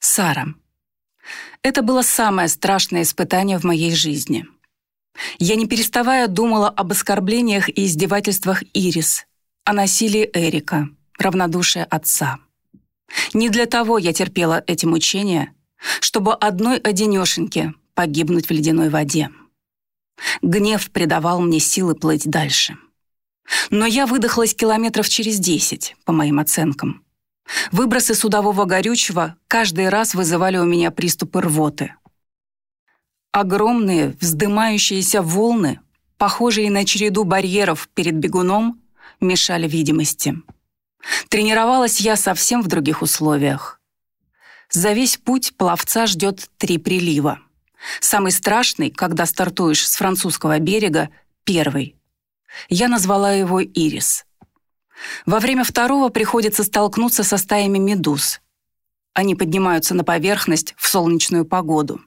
Сара. Это было самое страшное испытание в моей жизни. Я не переставая думала об оскорблениях и издевательствах Ирис, о насилии Эрика, равнодушие отца. Не для того я терпела эти мучения, чтобы одной одинешеньке погибнуть в ледяной воде. Гнев придавал мне силы плыть дальше. Но я выдохлась километров через десять, по моим оценкам. Выбросы судового горючего каждый раз вызывали у меня приступы рвоты. Огромные, вздымающиеся волны, похожие на череду барьеров перед бегуном, мешали видимости. Тренировалась я совсем в других условиях. За весь путь пловца ждет три прилива. Самый страшный, когда стартуешь с французского берега, первый. Я назвала его «Ирис». Во время второго приходится столкнуться со стаями медуз. Они поднимаются на поверхность в солнечную погоду.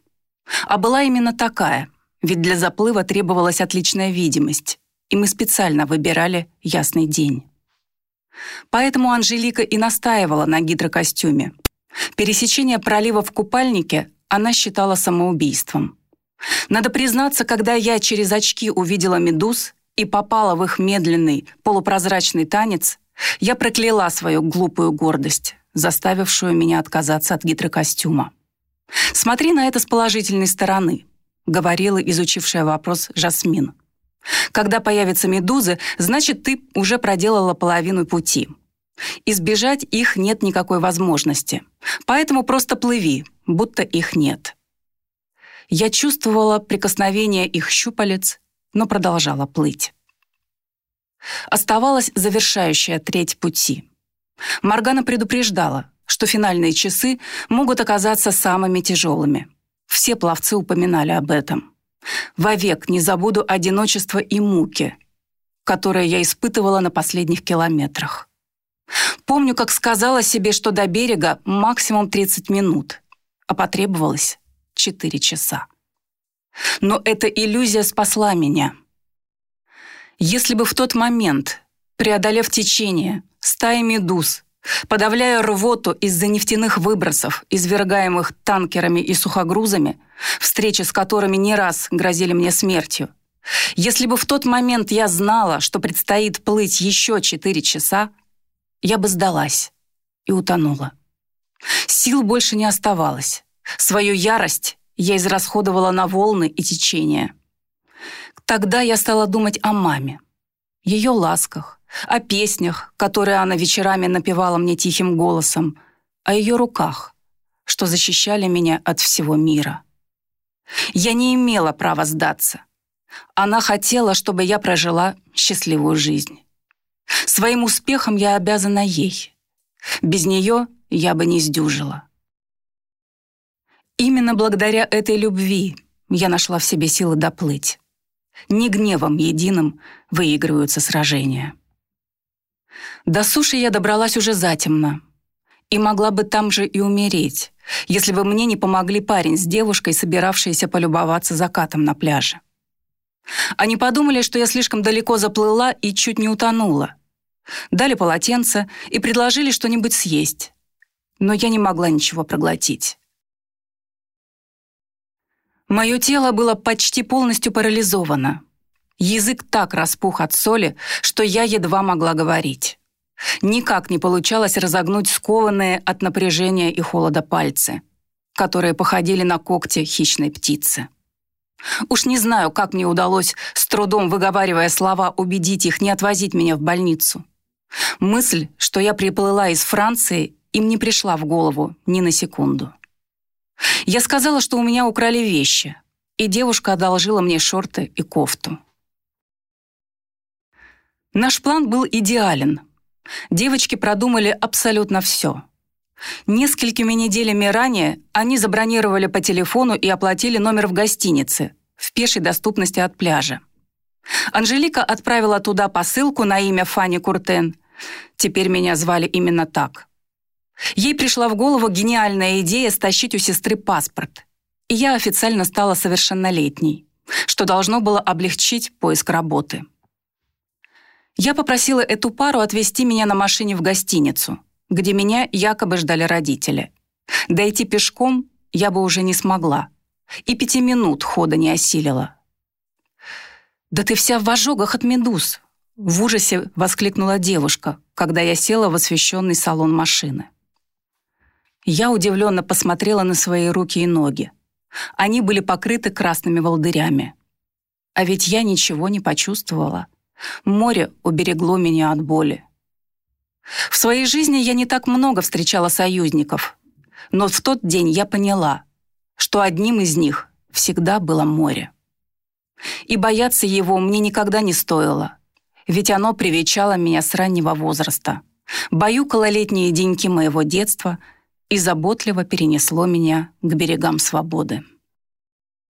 А была именно такая, ведь для заплыва требовалась отличная видимость, и мы специально выбирали ясный день. Поэтому Анжелика и настаивала на гидрокостюме. Пересечение пролива в купальнике она считала самоубийством. Надо признаться, когда я через очки увидела медуз, и попала в их медленный, полупрозрачный танец, я прокляла свою глупую гордость, заставившую меня отказаться от гидрокостюма. «Смотри на это с положительной стороны», — говорила изучившая вопрос Жасмин. «Когда появятся медузы, значит, ты уже проделала половину пути. Избежать их нет никакой возможности, поэтому просто плыви, будто их нет». Я чувствовала прикосновение их щупалец, но продолжала плыть. Оставалась завершающая треть пути. Маргана предупреждала, что финальные часы могут оказаться самыми тяжелыми. Все пловцы упоминали об этом. Вовек не забуду одиночество и муки, которые я испытывала на последних километрах. Помню, как сказала себе, что до берега максимум 30 минут, а потребовалось 4 часа. Но эта иллюзия спасла меня. Если бы в тот момент, преодолев течение, стаи медуз, подавляя рвоту из-за нефтяных выбросов, извергаемых танкерами и сухогрузами, встречи с которыми не раз грозили мне смертью, если бы в тот момент я знала, что предстоит плыть еще четыре часа, я бы сдалась и утонула. Сил больше не оставалось. Свою ярость я израсходовала на волны и течения. Тогда я стала думать о маме, ее ласках, о песнях, которые она вечерами напевала мне тихим голосом, о ее руках, что защищали меня от всего мира. Я не имела права сдаться. Она хотела, чтобы я прожила счастливую жизнь. Своим успехом я обязана ей. Без нее я бы не сдюжила. Именно благодаря этой любви я нашла в себе силы доплыть. Не гневом единым выигрываются сражения. До суши я добралась уже затемно. И могла бы там же и умереть, если бы мне не помогли парень с девушкой, собиравшиеся полюбоваться закатом на пляже. Они подумали, что я слишком далеко заплыла и чуть не утонула. Дали полотенце и предложили что-нибудь съесть. Но я не могла ничего проглотить. Мое тело было почти полностью парализовано. Язык так распух от соли, что я едва могла говорить. Никак не получалось разогнуть скованные от напряжения и холода пальцы, которые походили на когти хищной птицы. Уж не знаю, как мне удалось, с трудом выговаривая слова, убедить их не отвозить меня в больницу. Мысль, что я приплыла из Франции, им не пришла в голову ни на секунду. Я сказала, что у меня украли вещи, и девушка одолжила мне шорты и кофту. Наш план был идеален. Девочки продумали абсолютно все. Несколькими неделями ранее они забронировали по телефону и оплатили номер в гостинице в пешей доступности от пляжа. Анжелика отправила туда посылку на имя Фанни Куртен. Теперь меня звали именно так. Ей пришла в голову гениальная идея стащить у сестры паспорт. И я официально стала совершеннолетней, что должно было облегчить поиск работы. Я попросила эту пару отвезти меня на машине в гостиницу, где меня якобы ждали родители. Дойти пешком я бы уже не смогла. И пяти минут хода не осилила. «Да ты вся в ожогах от медуз!» В ужасе воскликнула девушка, когда я села в освещенный салон машины. Я удивленно посмотрела на свои руки и ноги. Они были покрыты красными волдырями. А ведь я ничего не почувствовала. Море уберегло меня от боли. В своей жизни я не так много встречала союзников, но в тот день я поняла, что одним из них всегда было море. И бояться его мне никогда не стоило, ведь оно привечало меня с раннего возраста, баюкало летние деньки моего детства и заботливо перенесло меня к берегам свободы.